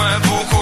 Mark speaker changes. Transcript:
Speaker 1: moje buku